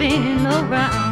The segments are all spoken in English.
been around.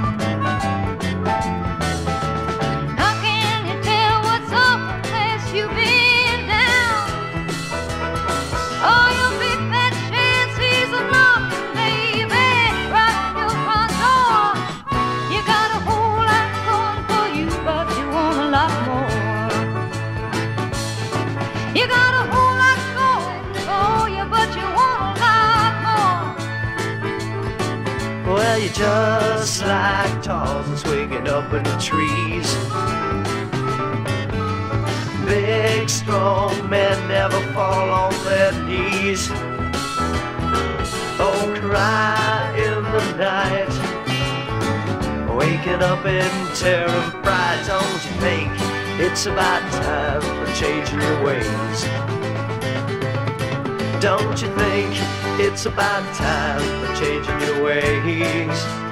Well, you're just like Tarzan swinging up in the trees. Big, strong men never fall on their knees. Don't cry in the night. Waking up in terror and fright, don't you think it's about time for changing your ways? Don't you think it's about time for changing your ways?